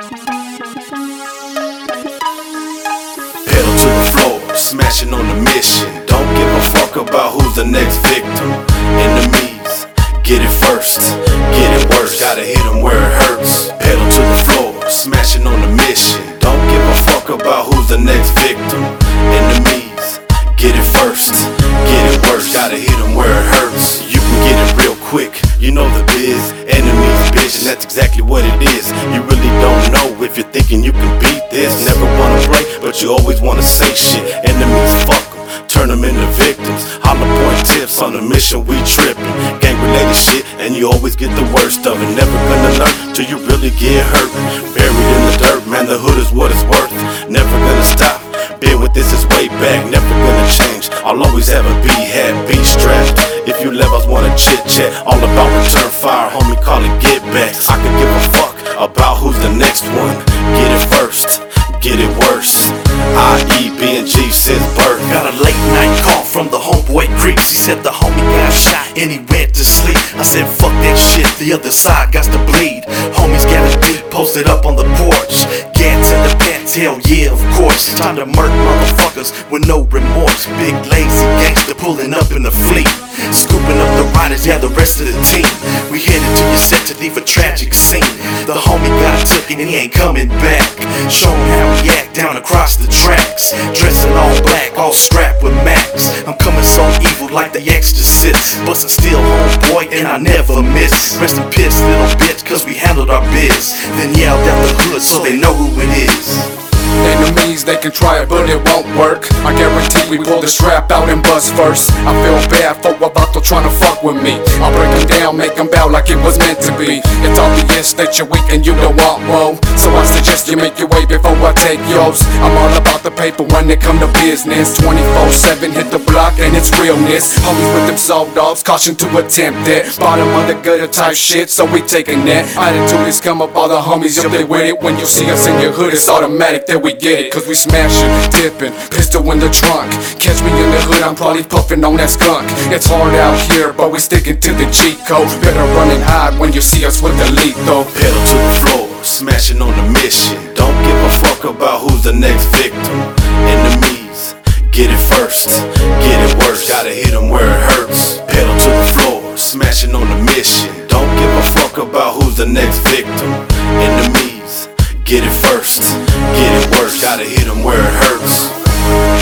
Pedal to the floor, smashing on the mission. Don't give a fuck about who's the next victim. Enemies, get it first, get it worse. Gotta hit them where it hurts. Pedal to the floor, smashing on the mission. Don't give a fuck about who's the next victim. Enemies, get it first, get it worse. Gotta hit them where it hurts. You can get it real quick, you know the biz. And that's exactly what it is. You really don't know if you're thinking you can beat this. Never wanna break, but you always wanna say shit. Enemies, fuck 'em, turn them into victims. Hollow point tips on the mission, we tripping. Gang related shit, and you always get the worst of it. Never gonna learn till you really get hurt. Buried in the dirt, man, the hood is what it's worth. Never gonna stop. Been with this is way back, never gonna change. I'll always have a B hat, B strapped. If you levels wanna chit chat, all about return birth. Got a late night call from the homeboy Creeps. He said the homie got shot and he went to sleep. I said, fuck that shit, the other side got to bleed. Homies got his beat posted up on the porch. Gats in the pants, hell yeah, of course. Time to murk motherfuckers with no remorse. Big lazy gangster pulling up in the fleet. Scooping up the riders, yeah, the rest of the team. We your set to leave a tragic scene. The homie got took and he ain't coming back. Showing how he act down across the tracks. Dressing all black, all strapped with Max. I'm coming so evil like the exorcist. Bustin' still homeboy and I never miss. Rest in piss, little bitch, cause we handled our biz. Then yelled out the hood so they know who it is. Enemies, they can try it, but it won't work. I guarantee we pull the strap out and bust first. I feel bad for Wabato trying to fuck with me. I'll break them down, make them bow like it was meant to be. It's obvious that you're weak and you don't want woe. So I suggest you make your way before I take yours. I'm all about the paper when it come to business. 24-7 hit the block and it's realness. Homies with them soft dogs, caution to attempt it. Bottom of the gutter type shit, so we taking that. Attitude is come up, all the homies, they with it. When you see us in your hood, it's automatic that we get it. Cause we smashing, dipping, pistol in the trunk. Catch me in the hood, I'm probably puffing on that skunk. It's hard out here, but we sticking to the G code. Better run and hide when you see us with the lethal. Pedal to the floor, smashing on the mission. Don't give a fuck about who's the next victim. Enemies, get it first, get it worse. Gotta hit 'em where it hurts. Pedal to the floor, smashing on the mission. Don't give a fuck about who's the next victim. Enemies, get it first, get it worse. Gotta hit 'em where it hurts.